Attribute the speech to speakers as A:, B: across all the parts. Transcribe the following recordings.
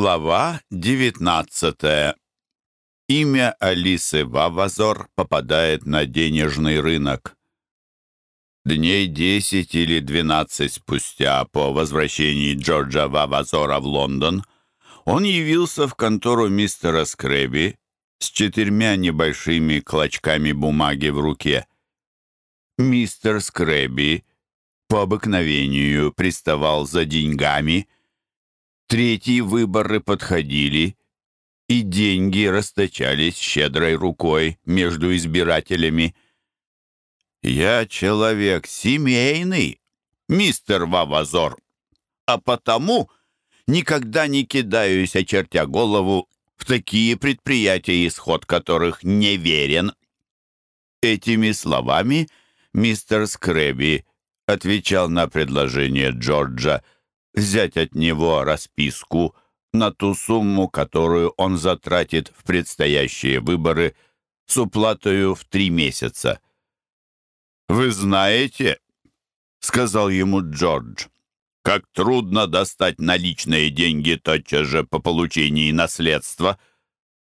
A: Глава 19. Имя Алисы Вавазор попадает на денежный рынок. Дней 10 или 12 спустя по возвращении Джорджа Вавазора в Лондон он явился в контору мистера Скрэби с четырьмя небольшими клочками бумаги в руке. Мистер Скрэби по обыкновению приставал за деньгами – Третьи выборы подходили, и деньги расточались щедрой рукой между избирателями. «Я человек семейный, мистер Вавазор, а потому никогда не кидаюсь, очертя голову, в такие предприятия, исход которых не верен». Этими словами мистер Скрэби отвечал на предложение Джорджа – взять от него расписку на ту сумму, которую он затратит в предстоящие выборы с уплатою в три месяца. «Вы знаете, — сказал ему Джордж, — как трудно достать наличные деньги тотчас же по получении наследства,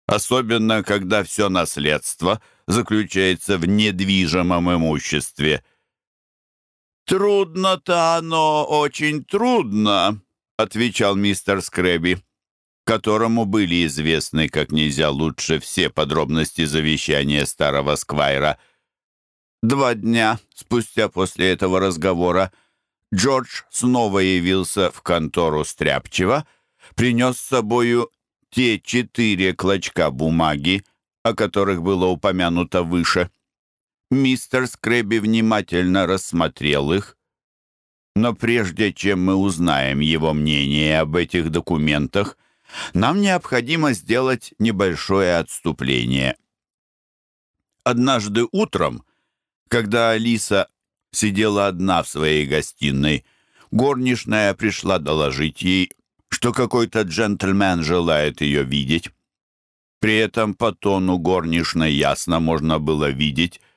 A: особенно когда все наследство заключается в недвижимом имуществе — «Трудно-то оно очень трудно», — отвечал мистер Скрэби, которому были известны как нельзя лучше все подробности завещания старого Сквайра. Два дня спустя после этого разговора Джордж снова явился в контору Стряпчева, принес с собою те четыре клочка бумаги, о которых было упомянуто выше. Мистер Скрэби внимательно рассмотрел их, но прежде чем мы узнаем его мнение об этих документах, нам необходимо сделать небольшое отступление. Однажды утром, когда Алиса сидела одна в своей гостиной, горничная пришла доложить ей, что какой-то джентльмен желает ее видеть. При этом по тону горничной ясно можно было видеть, что она очень хорошо знает,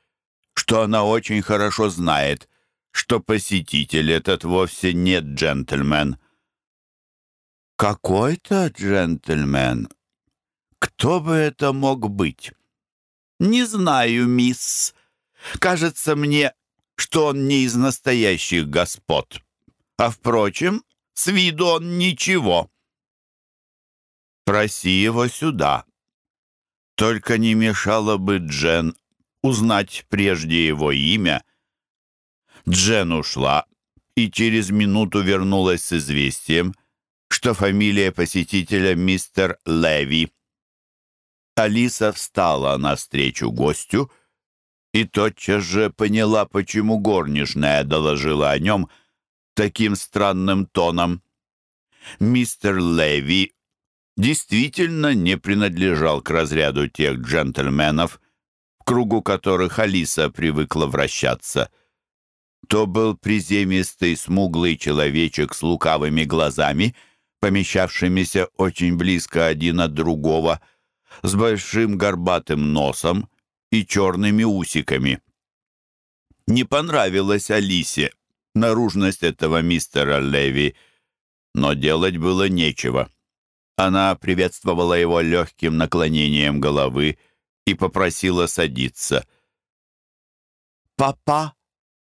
A: что посетитель этот вовсе не джентльмен. «Какой-то джентльмен? Кто бы это мог быть?» «Не знаю, мисс. Кажется мне, что он не из настоящих господ. А, впрочем, с виду он ничего». «Проси его сюда. Только не мешало бы Джен узнать прежде его имя. Джен ушла и через минуту вернулась с известием, что фамилия посетителя мистер Леви. Алиса встала навстречу гостю и тотчас же поняла, почему горничная доложила о нем таким странным тоном. Мистер Леви действительно не принадлежал к разряду тех джентльменов, кругу которых Алиса привыкла вращаться. То был приземистый, смуглый человечек с лукавыми глазами, помещавшимися очень близко один от другого, с большим горбатым носом и черными усиками. Не понравилась Алисе наружность этого мистера Леви, но делать было нечего. Она приветствовала его легким наклонением головы, и попросила садиться. «Папа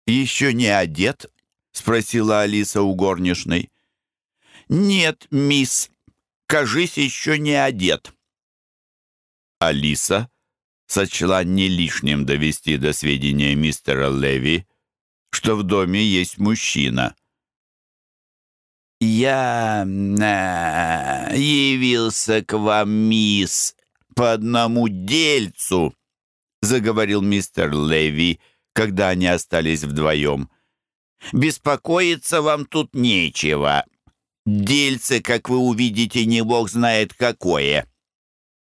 A: еще не одет?» — спросила Алиса у горничной. «Нет, мисс, кажись, еще не одет». Алиса сочла не лишним довести до сведения мистера Леви, что в доме есть мужчина. «Я э, явился к вам, мисс», по одному дельцу», — заговорил мистер Леви, когда они остались вдвоем. «Беспокоиться вам тут нечего. Дельце, как вы увидите, не бог знает какое».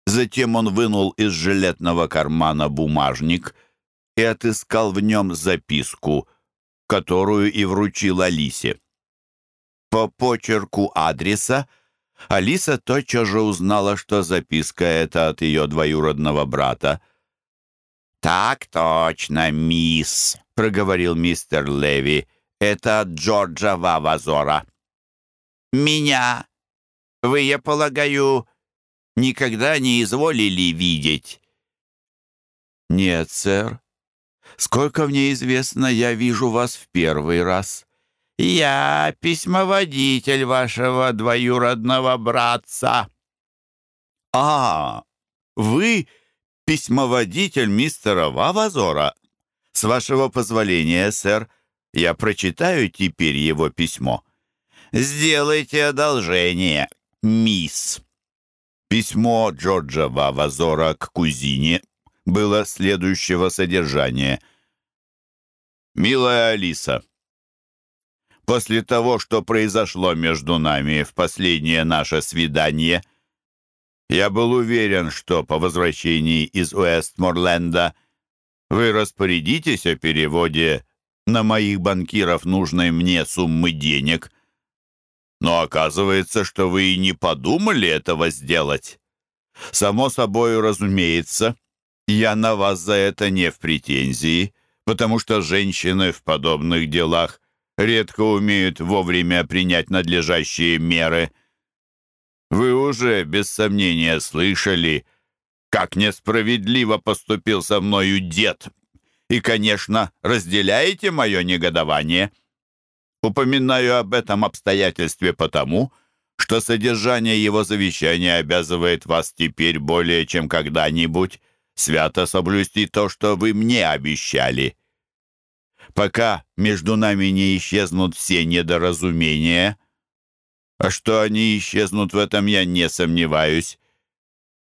A: Затем он вынул из жилетного кармана бумажник и отыскал в нем записку, которую и вручил Алисе. По почерку адреса Алиса тотчас же узнала, что записка эта от ее двоюродного брата. «Так точно, мисс», — проговорил мистер Леви. «Это от Джорджа Вавазора». «Меня, вы, я полагаю, никогда не изволили видеть?»
B: «Нет, сэр. Сколько мне известно, я вижу вас в первый раз».
A: «Я письмоводитель вашего двоюродного братца».
B: «А, вы письмоводитель мистера Вавазора? С вашего позволения, сэр, я прочитаю теперь его письмо».
A: «Сделайте одолжение, мисс».
B: Письмо Джорджа Вавазора к кузине было следующего содержания. «Милая Алиса» после того, что произошло между нами в последнее наше свидание. Я был уверен, что по возвращении из Уэстморленда вы распорядитесь о переводе на моих банкиров нужной мне суммы денег. Но оказывается, что вы и не подумали этого сделать. Само собой, разумеется, я на вас за это не в претензии, потому что женщины в подобных делах редко умеют вовремя принять надлежащие меры. Вы уже, без сомнения, слышали, как несправедливо поступил со мною дед, и, конечно, разделяете мое негодование. Упоминаю об этом обстоятельстве потому, что содержание его завещания обязывает вас теперь более чем когда-нибудь свято соблюсти то, что вы мне обещали» пока между нами не исчезнут все недоразумения. А что они исчезнут в этом, я не сомневаюсь.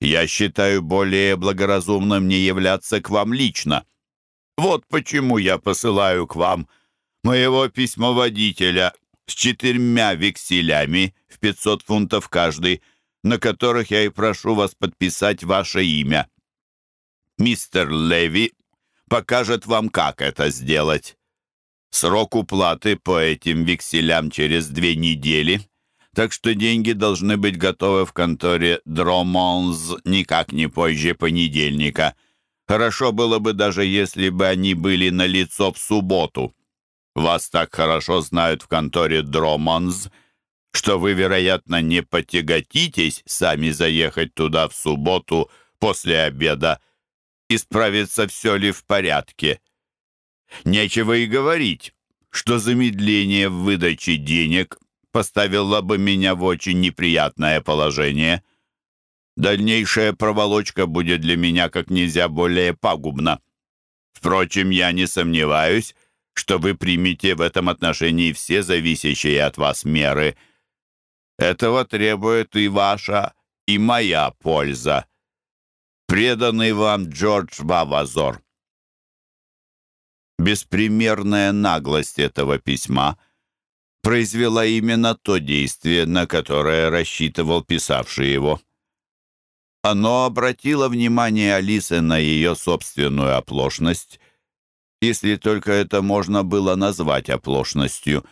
B: Я считаю более благоразумным не являться к вам лично. Вот почему я посылаю к вам моего письмоводителя с четырьмя векселями в 500 фунтов каждый, на которых я и прошу вас подписать ваше имя. Мистер Леви покажет вам, как это сделать. Срок уплаты по этим векселям через две недели, так что деньги должны быть готовы в конторе Дромонз никак не позже понедельника. Хорошо было бы даже, если бы они были на лицо в субботу. Вас так хорошо знают в конторе Дромонз, что вы, вероятно, не потяготитесь сами заехать туда в субботу после обеда и справиться все ли в порядке. Нечего и говорить, что замедление в выдаче денег поставило бы меня в очень неприятное положение. Дальнейшая проволочка будет для меня как нельзя более пагубна. Впрочем, я не сомневаюсь, что вы примете в этом отношении все зависящие от вас меры. Этого требует и ваша, и моя польза. Преданный вам Джордж Бавазор. Беспримерная наглость этого письма произвела именно то действие, на которое рассчитывал писавший его. Оно обратило внимание Алисы на ее собственную оплошность, если только это можно было назвать оплошностью,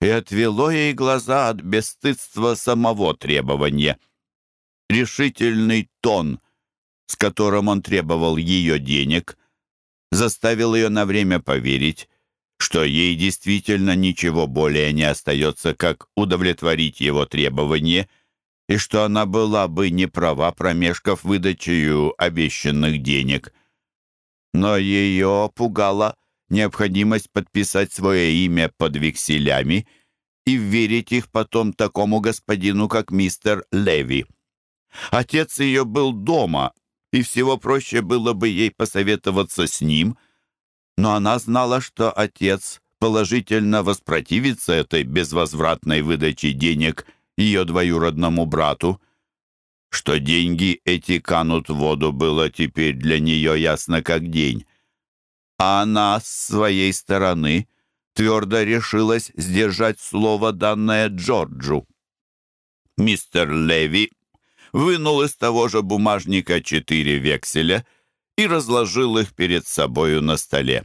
B: и отвело ей глаза от бесстыдства самого требования. Решительный тон, с которым он требовал ее денег, заставил ее на время поверить, что ей действительно ничего более не остается, как удовлетворить его требования, и что она была бы не права, промежков выдачею обещанных денег. Но ее пугала необходимость подписать свое имя под векселями и верить их потом такому господину, как мистер Леви. Отец ее был дома и всего проще было бы ей посоветоваться с ним, но она знала, что отец положительно воспротивится этой безвозвратной выдаче денег ее двоюродному брату, что деньги эти канут в воду было теперь для нее ясно как день. А она, с своей стороны, твердо решилась сдержать слово, данное Джорджу. Мистер Леви вынул из того же бумажника четыре векселя и разложил их перед собою на столе.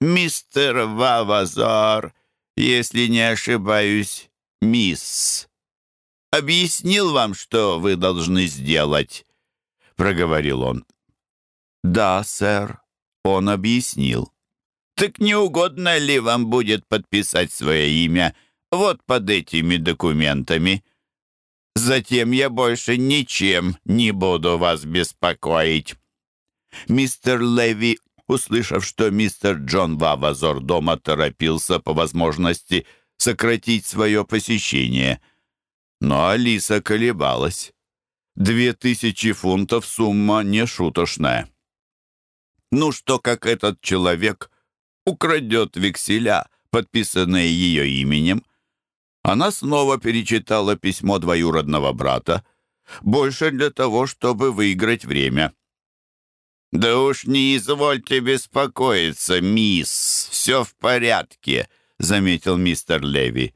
B: «Мистер Вавазар, если не ошибаюсь, мисс, объяснил вам, что вы должны сделать?» — проговорил он. «Да, сэр, он объяснил». «Так не угодно ли вам будет подписать свое имя вот под этими документами?»
A: Затем я больше ничем не буду вас беспокоить». Мистер Леви, услышав, что мистер Джон Вавазор дома торопился по возможности сократить свое посещение. Но Алиса колебалась. Две тысячи фунтов сумма не шутошная. Ну что, как этот человек украдет векселя, подписанные ее именем, она снова перечитала письмо двоюродного брата. Больше для того, чтобы выиграть время. «Да уж не извольте беспокоиться, мисс, все в порядке», — заметил мистер Леви.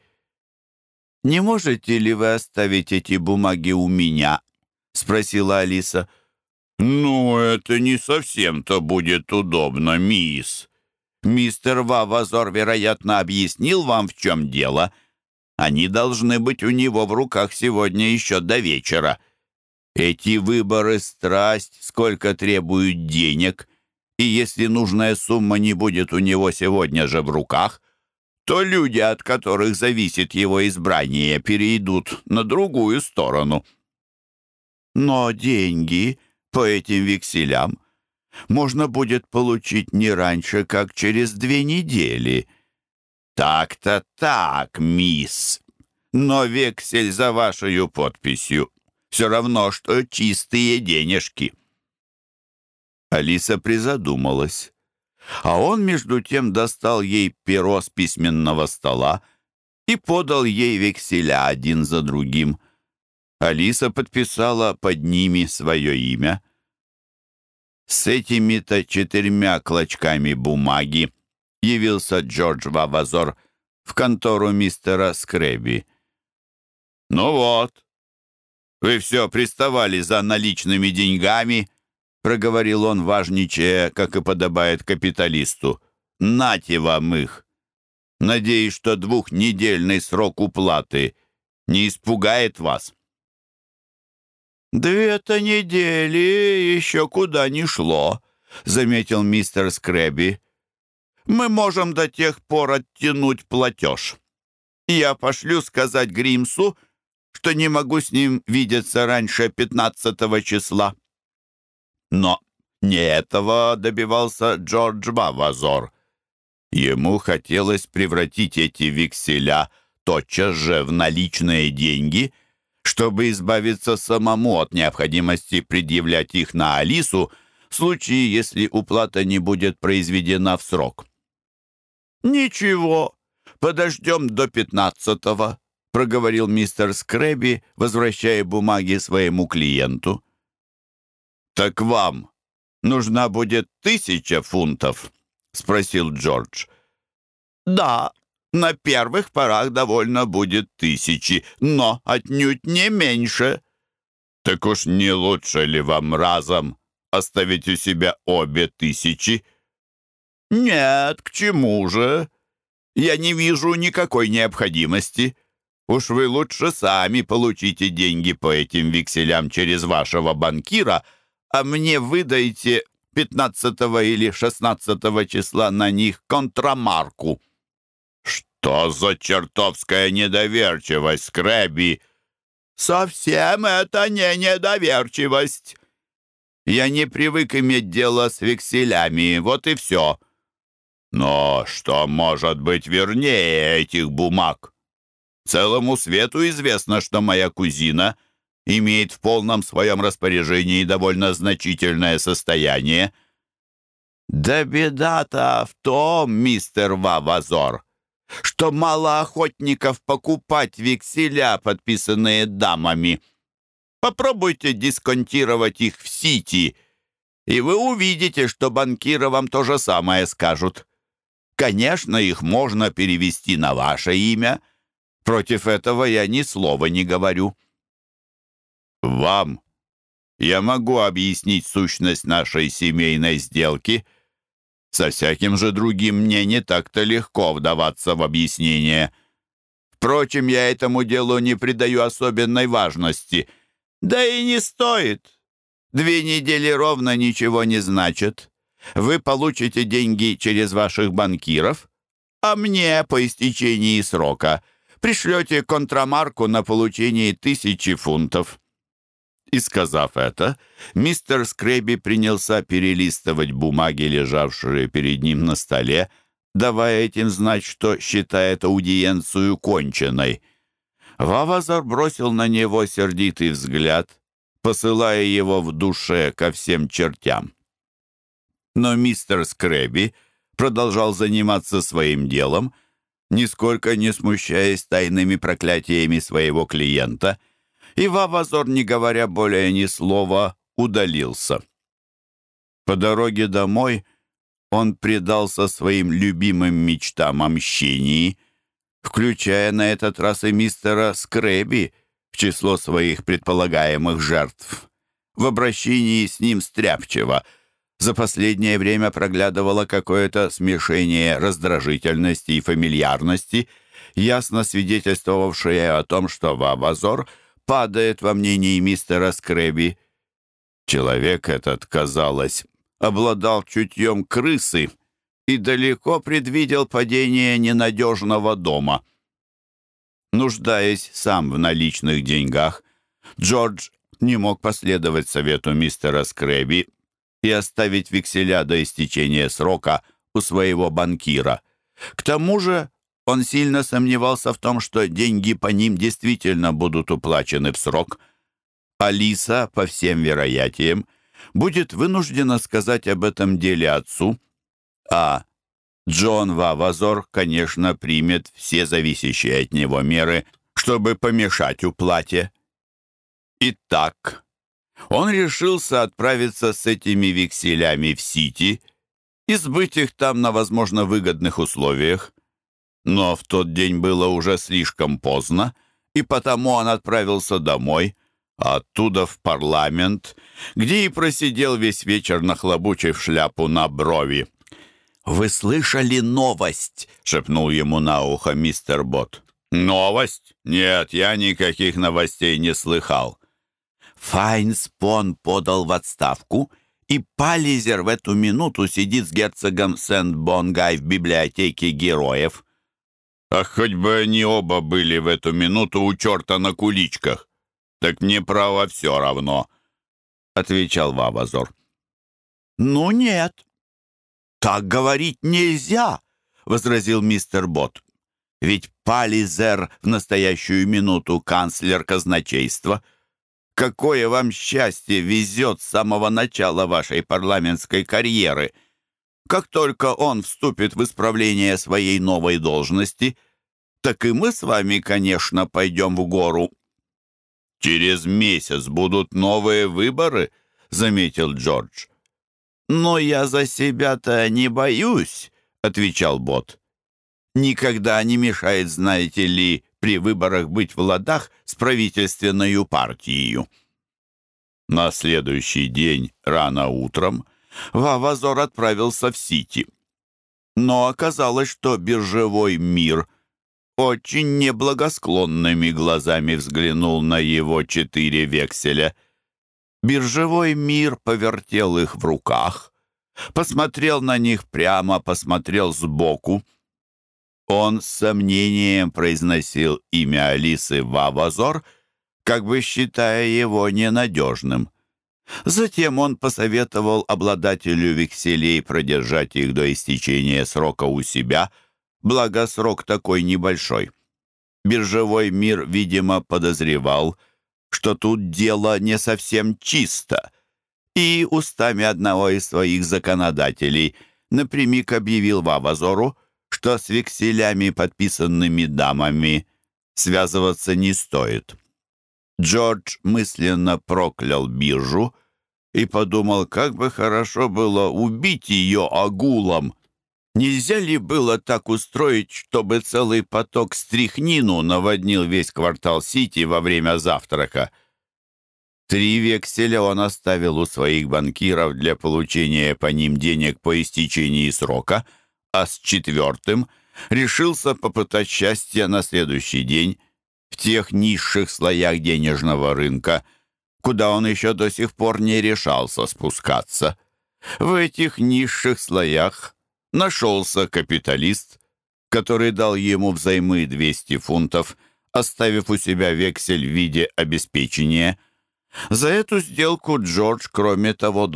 A: «Не можете ли вы оставить эти бумаги у меня?» — спросила Алиса. «Ну, это не совсем-то будет удобно, мисс. Мистер Вавазор, вероятно, объяснил вам, в чем дело». Они должны быть у него в руках сегодня еще до вечера. Эти выборы — страсть, сколько требуют денег, и если нужная сумма не будет у него сегодня же в руках, то люди, от которых зависит его избрание, перейдут на другую сторону. Но деньги по этим векселям можно будет получить не раньше, как через две недели — «Так то так, мисс. Но вексель за вашей подписью. Все равно, что чистые денежки». Алиса призадумалась. А он, между тем, достал ей перо с письменного стола и подал ей векселя один за другим. Алиса подписала под ними свое имя. С этими-то четырьмя клочками бумаги явился Джордж Вавазор в контору мистера Скрэби. «Ну вот, вы все приставали за наличными деньгами», проговорил он, важничая, как и подобает капиталисту. «Нате вам их! Надеюсь, что двухнедельный срок уплаты не испугает вас». «Две-то недели еще куда ни шло», — заметил мистер Скрэби. «Мы можем до тех пор оттянуть платеж. Я пошлю сказать Гримсу, что не могу с ним видеться раньше пятнадцатого числа». Но не этого добивался Джордж Бавазор. Ему хотелось превратить эти векселя тотчас же в наличные деньги, чтобы избавиться самому от необходимости предъявлять их на Алису в случае, если уплата не будет произведена в срок. «Ничего, подождем до пятнадцатого», — проговорил мистер Скрэби, возвращая бумаги своему клиенту. «Так вам нужна будет тысяча фунтов?» — спросил Джордж. «Да, на первых порах довольно будет тысячи, но отнюдь не меньше». «Так уж не лучше ли вам разом оставить у себя обе тысячи?» «Нет, к чему же? Я не вижу никакой необходимости. Уж вы лучше сами получите деньги по этим векселям через вашего банкира, а мне выдайте 15 или 16 числа на них контрамарку». «Что за чертовская недоверчивость, Крэби?» «Совсем это не недоверчивость. Я не привык иметь дело с векселями, вот и все. «Но что может быть вернее этих бумаг? Целому свету известно, что моя кузина — имеет в полном своем распоряжении довольно значительное состояние. «Да беда-то в том, мистер Вавазор, что мало охотников покупать векселя, подписанные дамами. Попробуйте дисконтировать их в Сити, и вы увидите, что Конечно, их можно перевести на ваше имя. Против этого я ни слова не говорю. Вам я могу объяснить сущность нашей семейной сделки. Со всяким же другим мне не так-то легко вдаваться в объяснение. Впрочем, я этому делу не придаю особенной важности. Да и не стоит. Две недели ровно ничего не значат. Вы получите деньги через ваших банкиров, а мне по истечении срока пришлете контрамарку на получение тысячи фунтов». И сказав это, мистер Скрэби принялся перелистывать бумаги, лежавшие перед ним на столе, давая этим знать, что считает аудиенцию конченной. Вавазар бросил на него сердитый взгляд, посылая его в душе ко всем чертям. Но мистер Скрэби продолжал заниматься своим делом, нисколько не смущаясь тайными проклятиями своего клиента, и Вавазор, не говоря более ни слова, удалился. По дороге домой он предался своим любимым мечтам о мщении, включая на этот раз и мистера Скрэби в число своих предполагаемых жертв. В обращении с ним стряпчиво — за последнее время проглядывало какое-то смешение раздражительности и фамильярности, ясно свидетельствовавшее о том, что Вавазор — падает во мнении мистера Скрэби. и оставить векселя до истечения срока у своего банкира. К тому же он сильно сомневался в том, что деньги по ним действительно будут уплачены в срок. Алиса, по всем вероятиям, будет вынуждена сказать об этом деле отцу, а Джон Вавазор, конечно, примет все зависящие от него меры, чтобы помешать уплате. Итак, он решился отправиться с этими векселями в Сити и сбыть их там на, возможно, выгодных условиях. Но в тот день было уже слишком поздно, и потому он отправился домой, а оттуда в парламент, где и просидел весь вечер, нахлобучив шляпу на брови. «Вы слышали новость?» — шепнул ему на ухо мистер Бот. «Новость? Нет, я никаких новостей не слыхал. Файнспон подал в отставку, и Пализер в эту минуту сидит с герцогом Сент-Бонгай в библиотеке героев. Ах, хоть бы они оба были в эту минуту у черта на куличках. Так мне право какое вам счастье везет с самого начала вашей парламентской карьеры. Как только он вступит в исправление своей новой должности, так и мы с вами, конечно, пойдем в гору». «Через месяц будут новые выборы», — заметил Джордж. «Но я за себя-то не боюсь», — отвечал Бот. «Никогда не мешает, знаете ли, при выборах быть в ладах с правительственной партией. На следующий день, рано утром, Вавазор отправился в Сити. Но оказалось, что биржевой мир очень неблагосклонными глазами взглянул на его четыре векселя. Биржевой мир повертел их в руках, посмотрел на них прямо, посмотрел сбоку — он с сомнением произносил имя Алисы Вавазор, как бы считая его ненадежным. Затем он посоветовал обладателю векселей продержать их до истечения срока у себя, благо срок такой небольшой. Биржевой мир, видимо, подозревал, что тут дело не совсем чисто, и устами одного из своих законодателей напрямик объявил Вавазору, что с векселями, подписанными дамами, связываться не стоит. Джордж мысленно проклял биржу и подумал, как бы хорошо было убить ее агулом. Нельзя ли было так устроить, чтобы целый поток стряхнину наводнил весь квартал Сити во время завтрака? Три векселя он оставил у своих банкиров для получения по ним денег по истечении срока, а с четвертым решился попытать счастье на следующий день в тех низших слоях денежного рынка, куда он еще до сих пор не решался спускаться. В этих низших слоях нашелся капиталист, который дал ему взаймы 200 фунтов, оставив у себя вексель в виде обеспечения. За эту сделку Джордж, кроме того,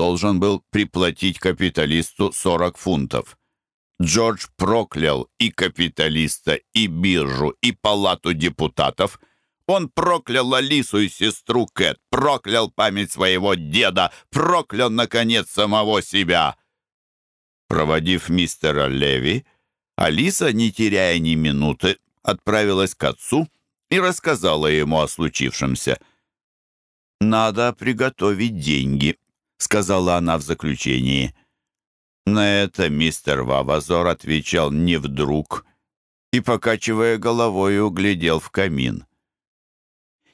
A: должен был приплатить капиталисту 40 фунтов. Джордж проклял и капиталиста, и биржу, и палату депутатов. Он проклял Алису и сестру Кэт, проклял память своего деда, проклял, наконец, самого себя. Проводив мистера Леви, Алиса, не теряя ни минуты, отправилась к отцу и рассказала ему о случившемся. «Надо приготовить деньги», — сказала она в заключении. На это мистер Вавазор отвечал не вдруг и, покачивая головой, углядел в камин.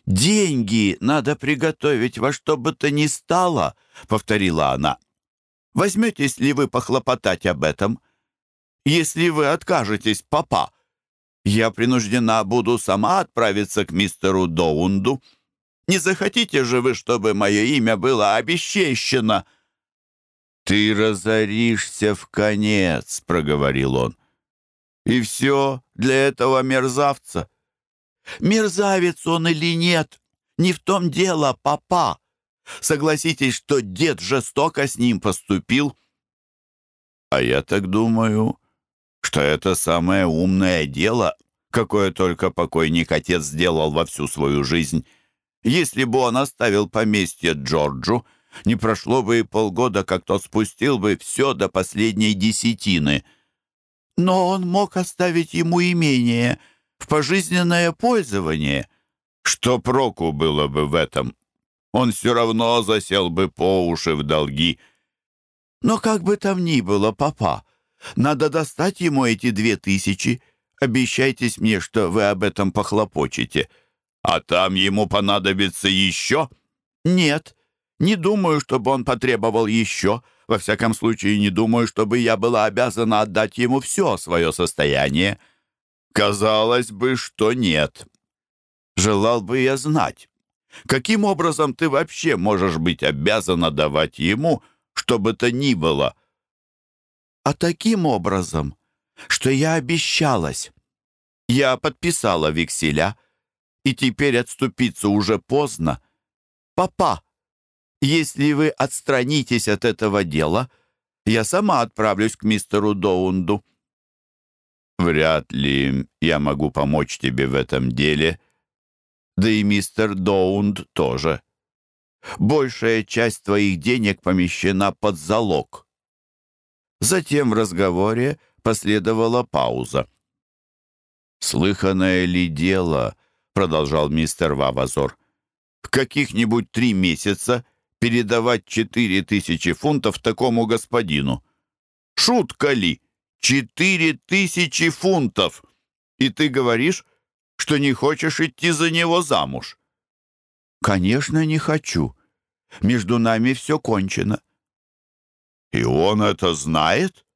A: «Деньги надо приготовить во что бы то ни стало», — повторила она. «Возьметесь ли вы похлопотать об этом? Если вы откажетесь, папа, я принуждена буду сама отправиться Ты разоришься в конец, — проговорил он. И все для этого мерзавца. Мерзавец он или нет, не в том дело, папа. Согласитесь, что дед жестоко с ним поступил. А я так думаю, что это самое умное дело, какое только покойник отец сделал во всю свою жизнь. Если бы он оставил поместье Джорджу, не прошло бы и полгода, как тот спустил бы все до последней десятины. Но он мог оставить ему имение в пожизненное пользование. Что проку было бы в этом? Он все равно засел бы по уши в долги. Но как бы там ни было, папа, надо достать ему эти две тысячи. Обещайтесь мне, что вы об этом похлопочете. А там ему понадобится еще? Нет, — не думаю, чтобы он потребовал еще. Во всяком случае, не думаю, чтобы я была обязана отдать ему все свое состояние. Казалось бы, что нет. Желал бы я знать, каким образом ты вообще можешь быть обязана давать ему, что бы то ни было. А таким образом, что я обещалась. Я подписала векселя, и Если вы отстранитесь от этого дела, я сама отправлюсь к мистеру Доунду». «Вряд ли я могу помочь тебе в этом деле, да и мистер Доунд тоже. Большая часть твоих денег помещена под залог». Затем в разговоре последовала пауза. «Слыханное ли дело?» — продолжал мистер Вавазор. «В каких-нибудь три месяца...» передавать четыре тысячи фунтов такому господину. Шутка ли? тысячи фунтов! И ты говоришь, что не хочешь идти за него замуж? Конечно, не хочу. Между нами все кончено. И он это знает?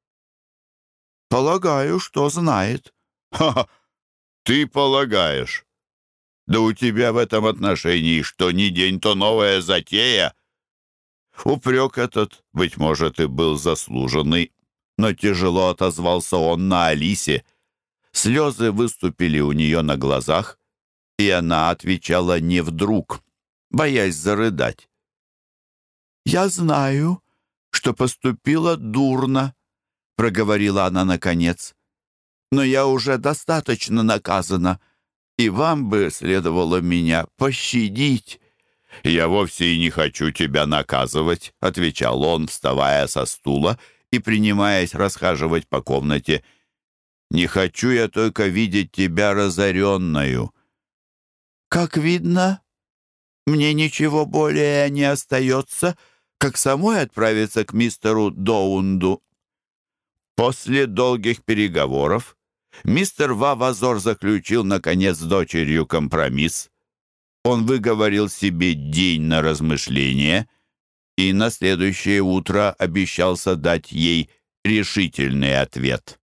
A: Полагаю, что знает. Ха-ха! Ты полагаешь? Да у тебя в этом отношении что ни день, то новая затея. Упрек этот, быть может, и был заслуженный, но тяжело отозвался он на Алисе. Слезы выступили у нее на глазах, и она отвечала не вдруг, боясь зарыдать. «Я знаю, что поступила дурно», — проговорила она наконец. «Но я уже достаточно наказана, и вам бы следовало меня пощадить». «Я вовсе и не хочу тебя наказывать», — отвечал он, вставая со стула и принимаясь расхаживать по комнате. «Не хочу я только видеть тебя разоренную». «Как видно, мне ничего более не остается, как самой отправиться к мистеру Доунду». После долгих переговоров мистер Вавазор заключил, наконец, с дочерью компромисс. Он выговорил себе день на размышление и на следующее утро обещался дать ей решительный ответ.